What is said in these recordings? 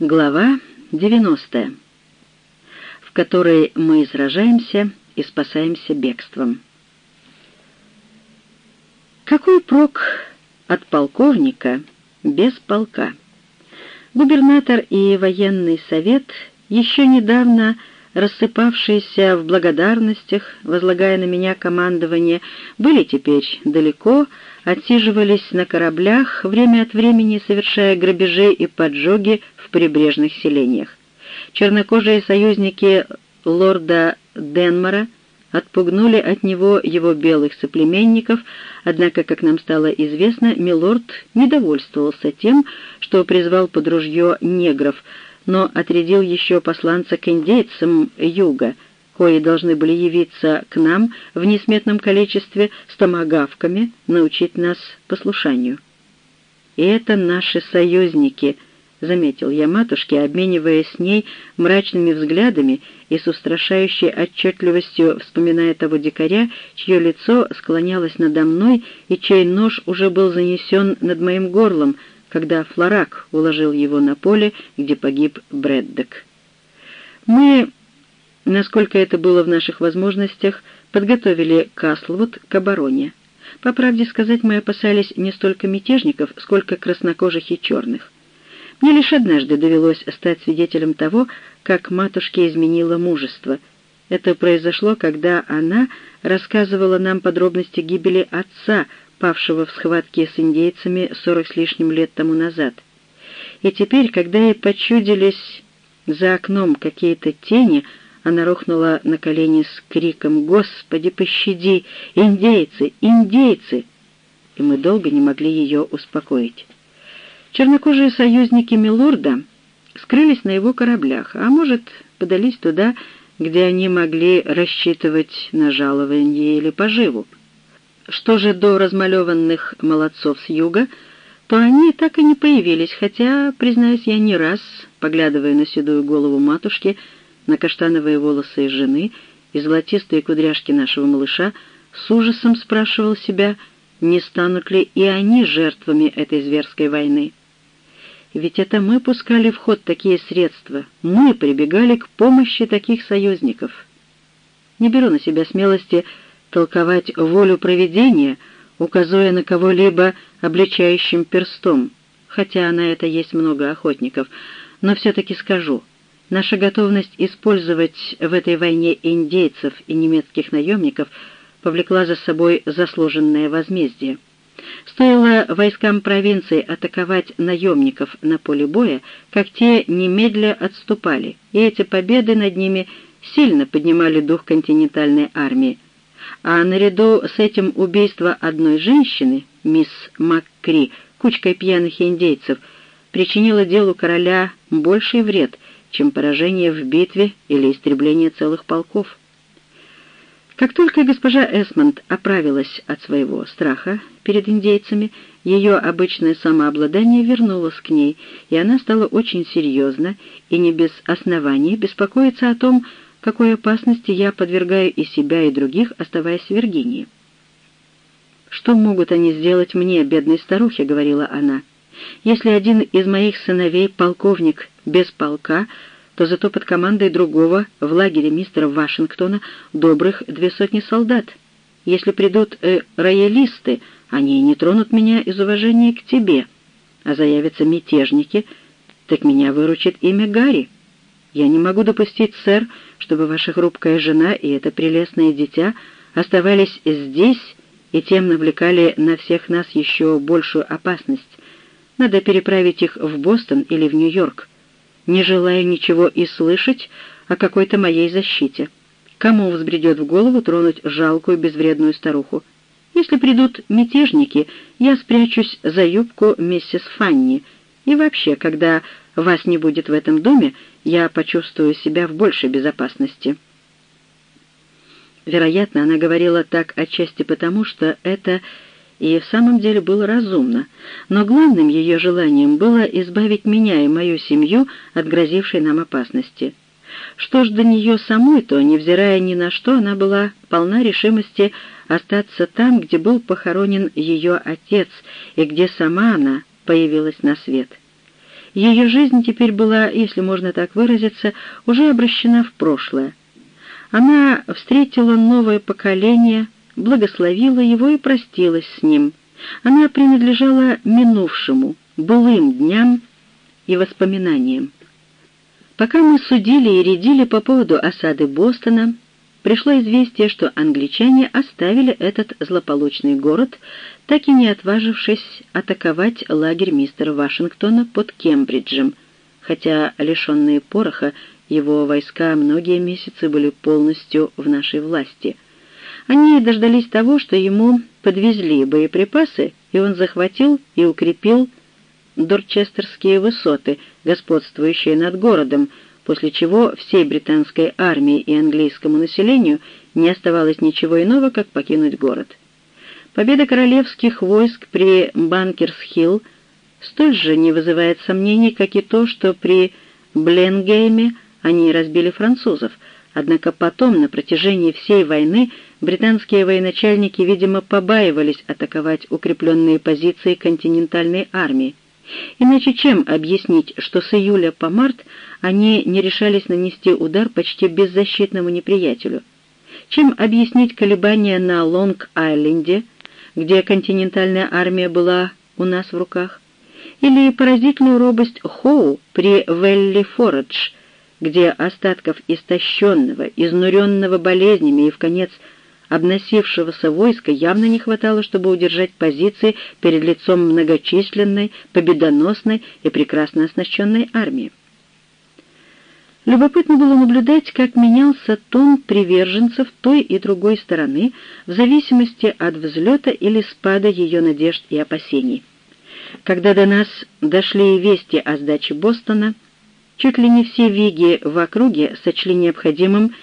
Глава 90, в которой мы сражаемся и спасаемся бегством. Какой прок от полковника без полка? Губернатор и военный совет, еще недавно рассыпавшиеся в благодарностях, возлагая на меня командование, были теперь далеко, отсиживались на кораблях, время от времени совершая грабежи и поджоги в прибрежных селениях. Чернокожие союзники лорда Денмара отпугнули от него его белых соплеменников, однако, как нам стало известно, милорд недовольствовался тем, что призвал под ружье негров, но отрядил еще посланца к индейцам юга — кои должны были явиться к нам в несметном количестве с томагавками, научить нас послушанию. И это наши союзники, — заметил я матушке, обмениваясь с ней мрачными взглядами и с устрашающей отчетливостью вспоминая того дикаря, чье лицо склонялось надо мной и чей нож уже был занесен над моим горлом, когда Флорак уложил его на поле, где погиб Брэддок. Мы насколько это было в наших возможностях, подготовили Каслвуд к обороне. По правде сказать, мы опасались не столько мятежников, сколько краснокожих и черных. Мне лишь однажды довелось стать свидетелем того, как матушке изменила мужество. Это произошло, когда она рассказывала нам подробности гибели отца, павшего в схватке с индейцами сорок с лишним лет тому назад. И теперь, когда ей почудились за окном какие-то тени, она рухнула на колени с криком «Господи, пощади! Индейцы! Индейцы!» И мы долго не могли ее успокоить. Чернокожие союзники Милорда скрылись на его кораблях, а может, подались туда, где они могли рассчитывать на жалование или поживу. Что же до размалеванных молодцов с юга, то они так и не появились, хотя, признаюсь, я не раз, поглядывая на седую голову матушки, на каштановые волосы жены и золотистые кудряшки нашего малыша, с ужасом спрашивал себя, не станут ли и они жертвами этой зверской войны. Ведь это мы пускали в ход такие средства, мы прибегали к помощи таких союзников. Не беру на себя смелости толковать волю провидения, указывая на кого-либо обличающим перстом, хотя на это есть много охотников, но все-таки скажу — Наша готовность использовать в этой войне индейцев и немецких наемников повлекла за собой заслуженное возмездие. Стоило войскам провинции атаковать наемников на поле боя, как те немедля отступали, и эти победы над ними сильно поднимали дух континентальной армии. А наряду с этим убийство одной женщины, мисс Маккри, кучкой пьяных индейцев, причинило делу короля больший вред — чем поражение в битве или истребление целых полков. Как только госпожа Эсмонд оправилась от своего страха перед индейцами, ее обычное самообладание вернулось к ней, и она стала очень серьезно и не без оснований беспокоиться о том, какой опасности я подвергаю и себя, и других, оставаясь в Виргинии. «Что могут они сделать мне, бедной старухе?» — говорила она. Если один из моих сыновей полковник без полка, то зато под командой другого в лагере мистера Вашингтона добрых две сотни солдат. Если придут э, роялисты, они не тронут меня из уважения к тебе, а заявятся мятежники, так меня выручит имя Гарри. Я не могу допустить, сэр, чтобы ваша хрупкая жена и это прелестное дитя оставались здесь и тем навлекали на всех нас еще большую опасность. Надо переправить их в Бостон или в Нью-Йорк. Не желая ничего и слышать о какой-то моей защите. Кому взбредет в голову тронуть жалкую безвредную старуху? Если придут мятежники, я спрячусь за юбку миссис Фанни. И вообще, когда вас не будет в этом доме, я почувствую себя в большей безопасности». Вероятно, она говорила так отчасти потому, что это и в самом деле было разумно, но главным ее желанием было избавить меня и мою семью от грозившей нам опасности. Что ж до нее самой, то, невзирая ни на что, она была полна решимости остаться там, где был похоронен ее отец и где сама она появилась на свет. Ее жизнь теперь была, если можно так выразиться, уже обращена в прошлое. Она встретила новое поколение, благословила его и простилась с ним. Она принадлежала минувшему, былым дням и воспоминаниям. Пока мы судили и рядили по поводу осады Бостона, пришло известие, что англичане оставили этот злополучный город, так и не отважившись атаковать лагерь мистера Вашингтона под Кембриджем, хотя, лишенные пороха, его войска многие месяцы были полностью в нашей власти. Они дождались того, что ему подвезли боеприпасы, и он захватил и укрепил Дорчестерские высоты, господствующие над городом, после чего всей британской армии и английскому населению не оставалось ничего иного, как покинуть город. Победа королевских войск при Банкерс-Хилл столь же не вызывает сомнений, как и то, что при Бленгейме они разбили французов, однако потом, на протяжении всей войны, британские военачальники, видимо, побаивались атаковать укрепленные позиции континентальной армии. Иначе чем объяснить, что с июля по март они не решались нанести удар почти беззащитному неприятелю? Чем объяснить колебания на Лонг-Айленде, где континентальная армия была у нас в руках? Или поразительную робость Хоу при Велли-Форидж, где остатков истощенного, изнуренного болезнями и, в конец, обносившегося войска явно не хватало, чтобы удержать позиции перед лицом многочисленной, победоносной и прекрасно оснащенной армии. Любопытно было наблюдать, как менялся тон приверженцев той и другой стороны в зависимости от взлета или спада ее надежд и опасений. Когда до нас дошли вести о сдаче Бостона, чуть ли не все виги в округе сочли необходимым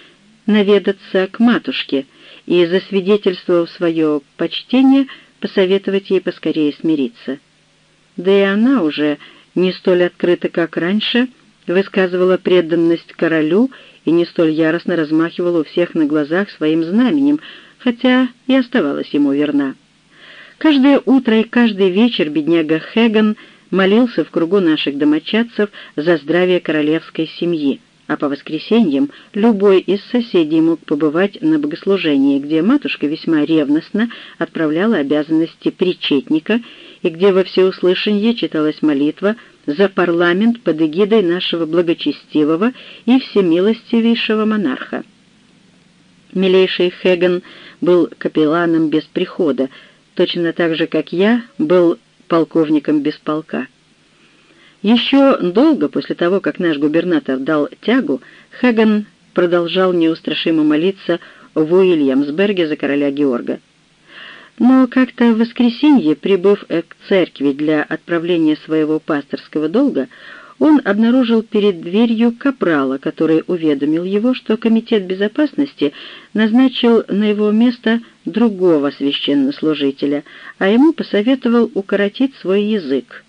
наведаться к матушке и, засвидетельствовав свое почтение, посоветовать ей поскорее смириться. Да и она уже не столь открыта, как раньше, высказывала преданность королю и не столь яростно размахивала у всех на глазах своим знаменем, хотя и оставалась ему верна. Каждое утро и каждый вечер бедняга Хэган молился в кругу наших домочадцев за здравие королевской семьи, а по воскресеньям любой из соседей мог побывать на богослужении, где матушка весьма ревностно отправляла обязанности причетника и где во всеуслышание читалась молитва за парламент под эгидой нашего благочестивого и всемилостивейшего монарха. Милейший Хэган был капелланом без прихода, точно так же, как я был полковником без полка. Еще долго после того, как наш губернатор дал тягу, Хэган продолжал неустрашимо молиться в Уильямсберге за короля Георга. Но как-то в воскресенье, прибыв к церкви для отправления своего пасторского долга, он обнаружил перед дверью капрала, который уведомил его, что Комитет безопасности назначил на его место другого священнослужителя, а ему посоветовал укоротить свой язык.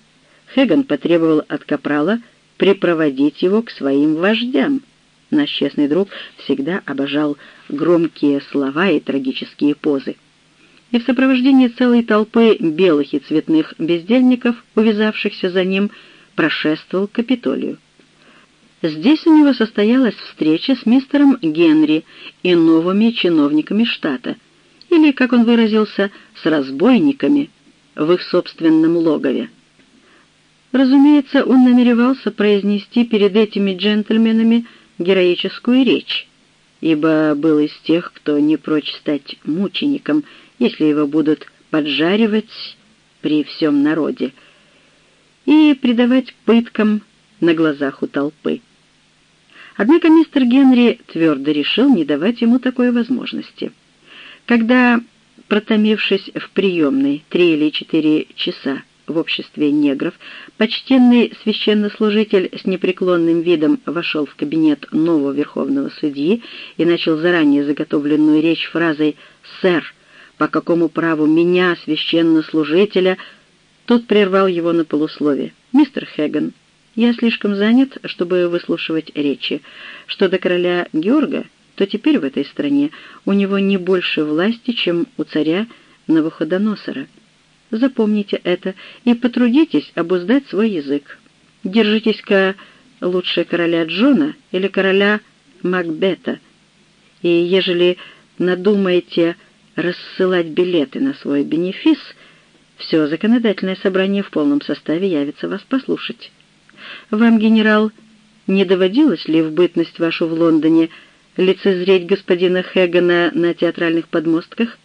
Хэган потребовал от Капрала припроводить его к своим вождям. Наш честный друг всегда обожал громкие слова и трагические позы. И в сопровождении целой толпы белых и цветных бездельников, увязавшихся за ним, прошествовал к Капитолию. Здесь у него состоялась встреча с мистером Генри и новыми чиновниками штата, или, как он выразился, с разбойниками в их собственном логове. Разумеется, он намеревался произнести перед этими джентльменами героическую речь, ибо был из тех, кто не прочь стать мучеником, если его будут поджаривать при всем народе, и предавать пыткам на глазах у толпы. Однако мистер Генри твердо решил не давать ему такой возможности. Когда, протомившись в приемной три или четыре часа, в обществе негров, почтенный священнослужитель с непреклонным видом вошел в кабинет нового верховного судьи и начал заранее заготовленную речь фразой «Сэр, по какому праву меня, священнослужителя?» Тот прервал его на полуслове. «Мистер Хэган, я слишком занят, чтобы выслушивать речи. Что до короля Георга, то теперь в этой стране у него не больше власти, чем у царя Навуходоносора». Запомните это и потрудитесь обуздать свой язык. держитесь-ка лучше короля Джона или короля Макбета, и ежели надумаете рассылать билеты на свой бенефис, все законодательное собрание в полном составе явится вас послушать. Вам, генерал, не доводилось ли в бытность вашу в Лондоне лицезреть господина Хэгана на театральных подмостках?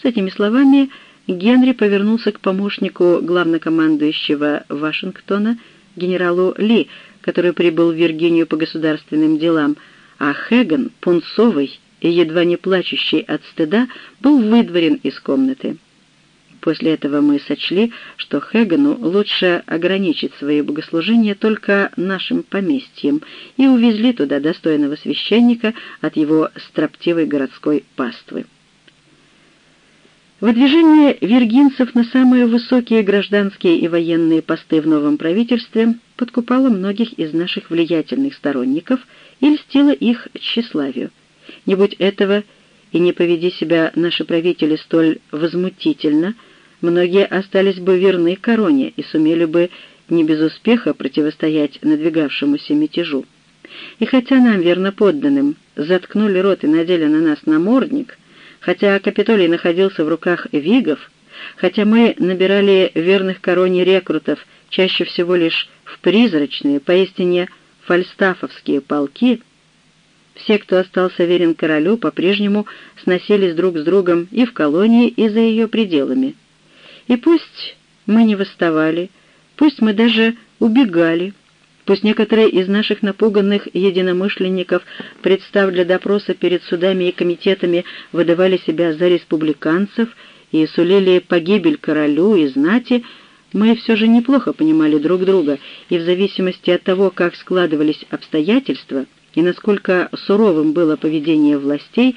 С этими словами Генри повернулся к помощнику главнокомандующего Вашингтона, генералу Ли, который прибыл в Виргинию по государственным делам, а Хэган, пунцовый и едва не плачущий от стыда, был выдворен из комнаты. После этого мы сочли, что Хэгану лучше ограничить свои богослужения только нашим поместьем, и увезли туда достойного священника от его строптивой городской паствы. Выдвижение виргинцев на самые высокие гражданские и военные посты в новом правительстве подкупало многих из наших влиятельных сторонников и льстило их тщеславию. Не будь этого, и не поведи себя наши правители столь возмутительно – многие остались бы верны короне и сумели бы не без успеха противостоять надвигавшемуся мятежу. И хотя нам, верно подданным, заткнули рот и надели на нас намордник, хотя Капитолий находился в руках вигов, хотя мы набирали верных короне рекрутов чаще всего лишь в призрачные, поистине фальстафовские полки, все, кто остался верен королю, по-прежнему сносились друг с другом и в колонии, и за ее пределами. И пусть мы не восставали, пусть мы даже убегали, пусть некоторые из наших напуганных единомышленников, представ для допроса перед судами и комитетами, выдавали себя за республиканцев и сулили погибель королю и знати, мы все же неплохо понимали друг друга, и в зависимости от того, как складывались обстоятельства и насколько суровым было поведение властей,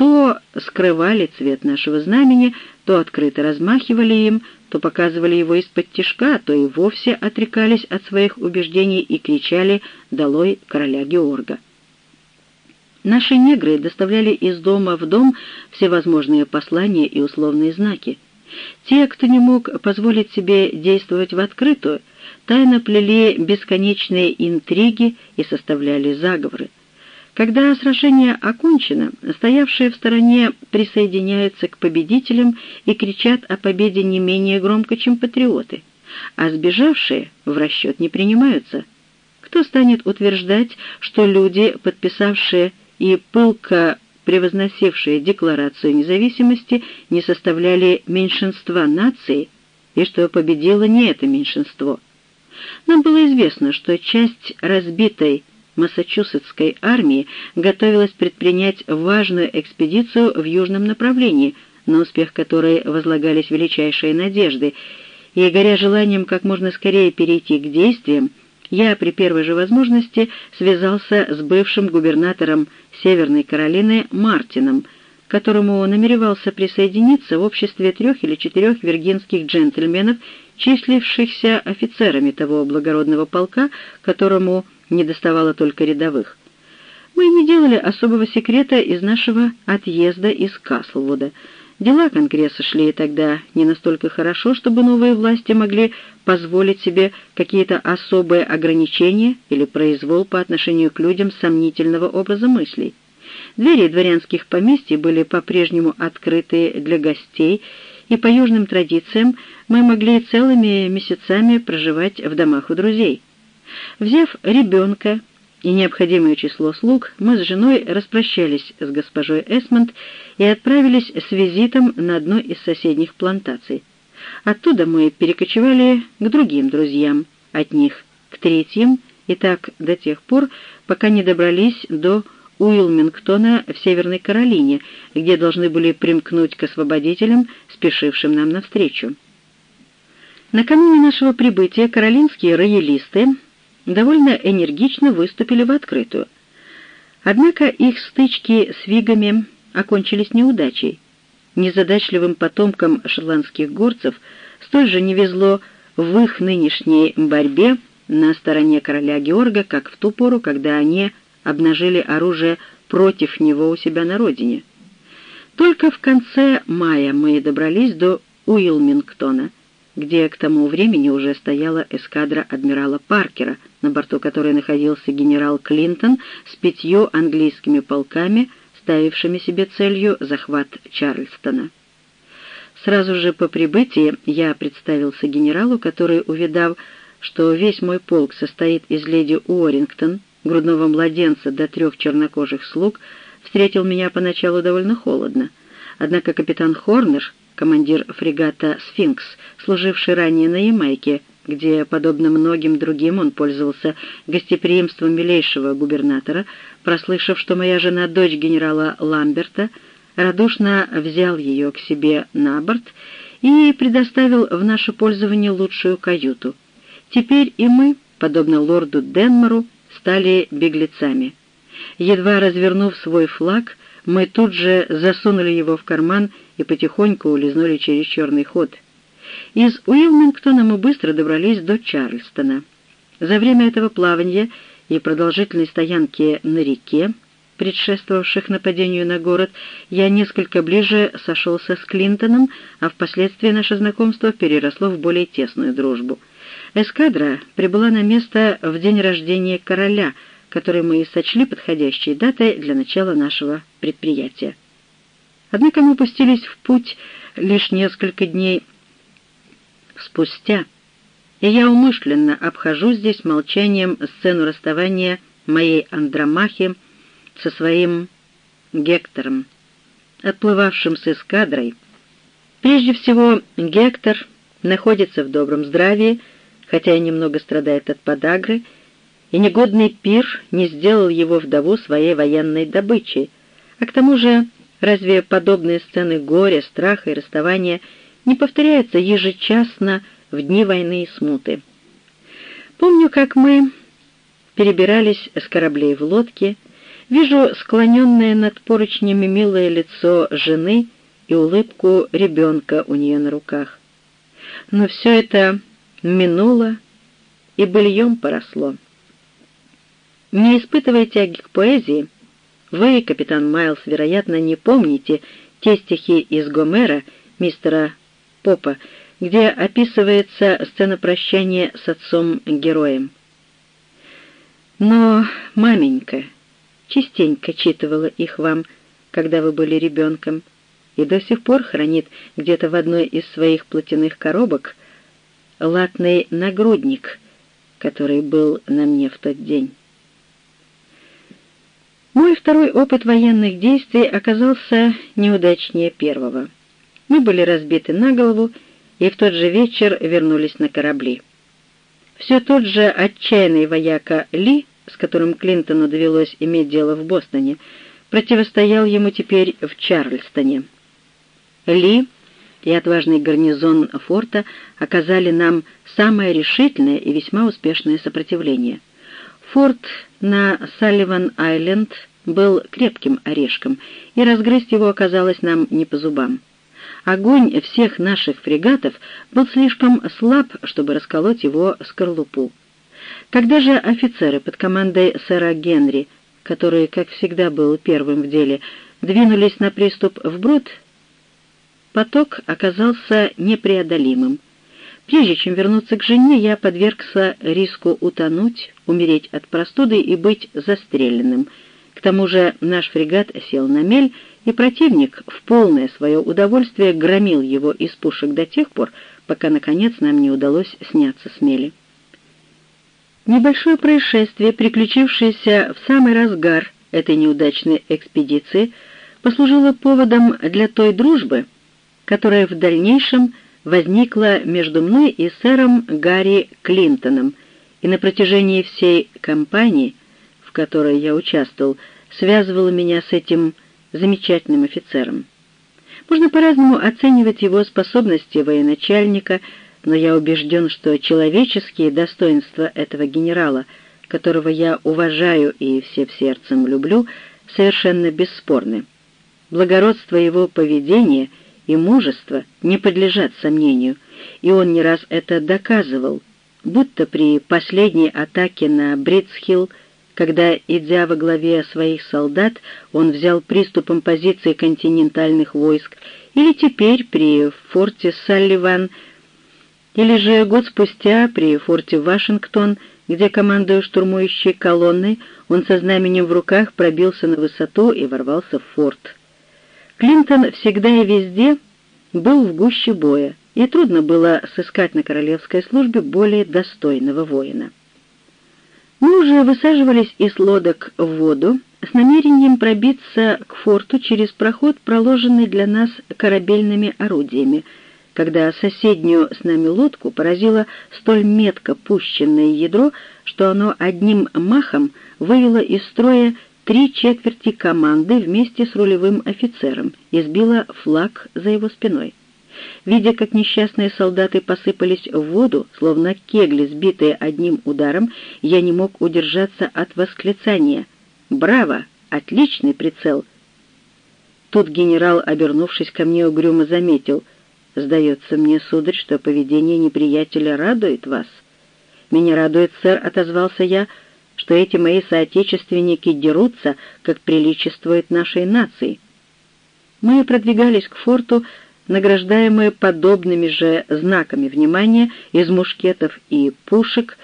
то скрывали цвет нашего знамени, то открыто размахивали им, то показывали его из-под тишка, то и вовсе отрекались от своих убеждений и кричали «Долой короля Георга!». Наши негры доставляли из дома в дом всевозможные послания и условные знаки. Те, кто не мог позволить себе действовать в открытую, тайно плели бесконечные интриги и составляли заговоры. Когда сражение окончено, стоявшие в стороне присоединяются к победителям и кричат о победе не менее громко, чем патриоты, а сбежавшие в расчет не принимаются. Кто станет утверждать, что люди, подписавшие и пылко превозносившие Декларацию независимости, не составляли меньшинства нации, и что победило не это меньшинство? Нам было известно, что часть разбитой Массачусетской армии готовилась предпринять важную экспедицию в южном направлении, на успех которой возлагались величайшие надежды, и, горя желанием как можно скорее перейти к действиям, я при первой же возможности связался с бывшим губернатором Северной Каролины Мартином, которому намеревался присоединиться в обществе трех или четырех виргинских джентльменов, числившихся офицерами того благородного полка, которому не доставало только рядовых. Мы не делали особого секрета из нашего отъезда из Каслвуда. Дела Конгресса шли тогда не настолько хорошо, чтобы новые власти могли позволить себе какие-то особые ограничения или произвол по отношению к людям сомнительного образа мыслей. Двери дворянских поместий были по-прежнему открыты для гостей, и по южным традициям мы могли целыми месяцами проживать в домах у друзей. Взяв ребенка и необходимое число слуг, мы с женой распрощались с госпожой Эсмонд и отправились с визитом на одну из соседних плантаций. Оттуда мы перекочевали к другим друзьям, от них к третьим, и так до тех пор, пока не добрались до Уилмингтона в Северной Каролине, где должны были примкнуть к освободителям, спешившим нам навстречу. Накануне нашего прибытия каролинские роялисты довольно энергично выступили в открытую. Однако их стычки с вигами окончились неудачей. Незадачливым потомкам шотландских горцев столь же не везло в их нынешней борьбе на стороне короля Георга, как в ту пору, когда они обнажили оружие против него у себя на родине. Только в конце мая мы добрались до Уилмингтона — где к тому времени уже стояла эскадра адмирала Паркера, на борту которой находился генерал Клинтон с пятью английскими полками, ставившими себе целью захват Чарльстона. Сразу же по прибытии я представился генералу, который, увидав, что весь мой полк состоит из леди Уоррингтон, грудного младенца до трех чернокожих слуг, встретил меня поначалу довольно холодно. Однако капитан Хорнер, командир фрегата «Сфинкс», служивший ранее на Ямайке, где, подобно многим другим, он пользовался гостеприимством милейшего губернатора, прослышав, что моя жена дочь генерала Ламберта, радушно взял ее к себе на борт и предоставил в наше пользование лучшую каюту. Теперь и мы, подобно лорду Денмору, стали беглецами. Едва развернув свой флаг, мы тут же засунули его в карман и потихоньку улизнули через черный ход. Из Уилмингтона мы быстро добрались до Чарльстона. За время этого плавания и продолжительной стоянки на реке, предшествовавших нападению на город, я несколько ближе сошелся с Клинтоном, а впоследствии наше знакомство переросло в более тесную дружбу. Эскадра прибыла на место в день рождения короля — который мы сочли подходящей датой для начала нашего предприятия. Однако мы пустились в путь лишь несколько дней спустя, и я умышленно обхожу здесь молчанием сцену расставания моей Андромахи со своим Гектором, отплывавшим с эскадрой. Прежде всего, Гектор находится в добром здравии, хотя и немного страдает от подагры, и негодный пир не сделал его вдову своей военной добычей. А к тому же, разве подобные сцены горя, страха и расставания не повторяются ежечасно в дни войны и смуты? Помню, как мы перебирались с кораблей в лодке, вижу склоненное над поручнями милое лицо жены и улыбку ребенка у нее на руках. Но все это минуло и быльем поросло. Не испытывая тяги к поэзии, вы, капитан Майлз, вероятно, не помните те стихи из Гомера мистера Попа, где описывается сцена прощания с отцом-героем. Но маменька частенько читывала их вам, когда вы были ребенком, и до сих пор хранит где-то в одной из своих платяных коробок латный нагрудник, который был на мне в тот день. Мой второй опыт военных действий оказался неудачнее первого. Мы были разбиты на голову и в тот же вечер вернулись на корабли. Все тот же отчаянный вояка Ли, с которым Клинтону довелось иметь дело в Бостоне, противостоял ему теперь в Чарльстоне. Ли и отважный гарнизон форта оказали нам самое решительное и весьма успешное сопротивление — Форт на Салливан-Айленд был крепким орешком, и разгрызть его оказалось нам не по зубам. Огонь всех наших фрегатов был слишком слаб, чтобы расколоть его скорлупу. Когда же офицеры под командой сэра Генри, который, как всегда, был первым в деле, двинулись на приступ вброд, поток оказался непреодолимым. Прежде чем вернуться к жене, я подвергся риску утонуть, умереть от простуды и быть застреленным. К тому же наш фрегат сел на мель, и противник в полное свое удовольствие громил его из пушек до тех пор, пока, наконец, нам не удалось сняться с мели. Небольшое происшествие, приключившееся в самый разгар этой неудачной экспедиции, послужило поводом для той дружбы, которая в дальнейшем – возникла между мной и сэром Гарри Клинтоном, и на протяжении всей кампании, в которой я участвовал, связывала меня с этим замечательным офицером. Можно по-разному оценивать его способности военачальника, но я убежден, что человеческие достоинства этого генерала, которого я уважаю и всем сердцем люблю, совершенно бесспорны. Благородство его поведения — и мужество не подлежат сомнению, и он не раз это доказывал, будто при последней атаке на Бритсхилл, когда, идя во главе своих солдат, он взял приступом позиции континентальных войск, или теперь при форте Салливан, Или же год спустя при форте Вашингтон, где, командуя штурмующей колонной, он со знаменем в руках пробился на высоту и ворвался в форт. Клинтон всегда и везде был в гуще боя, и трудно было сыскать на королевской службе более достойного воина. Мы уже высаживались из лодок в воду с намерением пробиться к форту через проход, проложенный для нас корабельными орудиями, когда соседнюю с нами лодку поразило столь метко пущенное ядро, что оно одним махом вывело из строя три четверти команды вместе с рулевым офицером и сбило флаг за его спиной. Видя, как несчастные солдаты посыпались в воду, словно кегли, сбитые одним ударом, я не мог удержаться от восклицания «Браво! Отличный прицел!» Тут генерал, обернувшись ко мне, угрюмо заметил «Сдается мне, сударь, что поведение неприятеля радует вас». «Меня радует, сэр», — отозвался я, — «что эти мои соотечественники дерутся, как приличествует нашей нации». Мы продвигались к форту, награждаемые подобными же знаками внимания из мушкетов и пушек,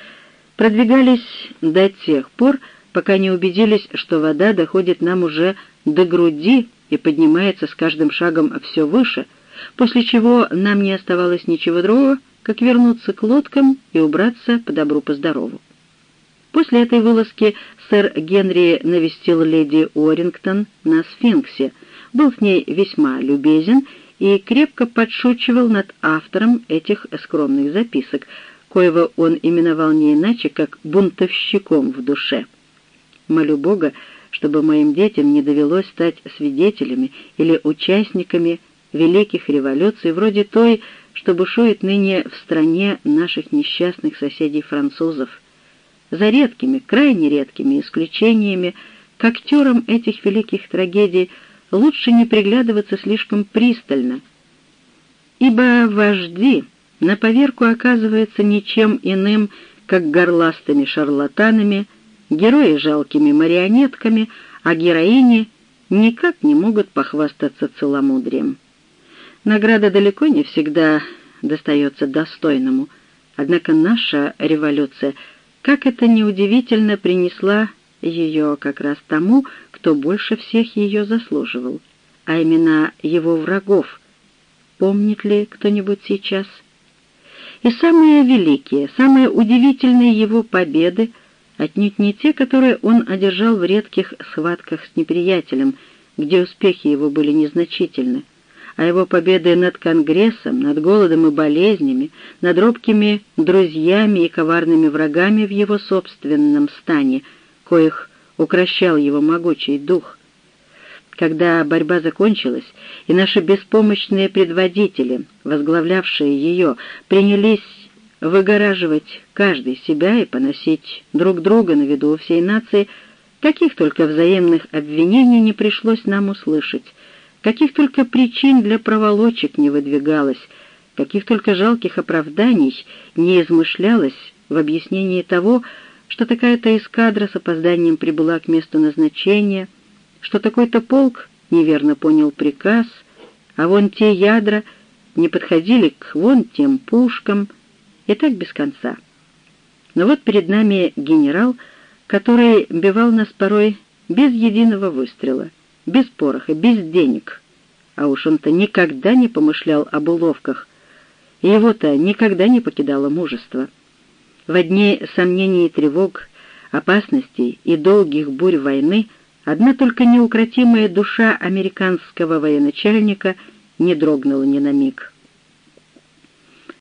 продвигались до тех пор, пока не убедились, что вода доходит нам уже до груди и поднимается с каждым шагом все выше, после чего нам не оставалось ничего другого, как вернуться к лодкам и убраться по добру по здорову. После этой вылазки сэр Генри навестил леди Уоррингтон на сфинксе, был с ней весьма любезен и крепко подшучивал над автором этих скромных записок, коего он именовал не иначе, как бунтовщиком в душе. Молю Бога, чтобы моим детям не довелось стать свидетелями или участниками великих революций вроде той, что бушует ныне в стране наших несчастных соседей-французов. За редкими, крайне редкими исключениями к актерам этих великих трагедий лучше не приглядываться слишком пристально, ибо вожди на поверку оказываются ничем иным, как горластыми шарлатанами, герои жалкими марионетками, а героини никак не могут похвастаться целомудрием. Награда далеко не всегда достается достойному, однако наша революция, как это неудивительно, принесла ее как раз тому, кто больше всех ее заслуживал, а именно его врагов. Помнит ли кто-нибудь сейчас? И самые великие, самые удивительные его победы отнюдь не те, которые он одержал в редких схватках с неприятелем, где успехи его были незначительны, а его победы над Конгрессом, над голодом и болезнями, над робкими друзьями и коварными врагами в его собственном стане, коих укращал его могучий дух. Когда борьба закончилась, и наши беспомощные предводители, возглавлявшие ее, принялись выгораживать каждый себя и поносить друг друга на виду у всей нации, каких только взаимных обвинений не пришлось нам услышать, каких только причин для проволочек не выдвигалось, каких только жалких оправданий не измышлялось в объяснении того, что такая-то эскадра с опозданием прибыла к месту назначения, что такой-то полк неверно понял приказ, а вон те ядра не подходили к вон тем пушкам, и так без конца. Но вот перед нами генерал, который бивал нас порой без единого выстрела, без пороха, без денег. А уж он-то никогда не помышлял об уловках, и его-то никогда не покидало мужество. В дни сомнений и тревог, опасностей и долгих бурь войны одна только неукротимая душа американского военачальника не дрогнула ни на миг.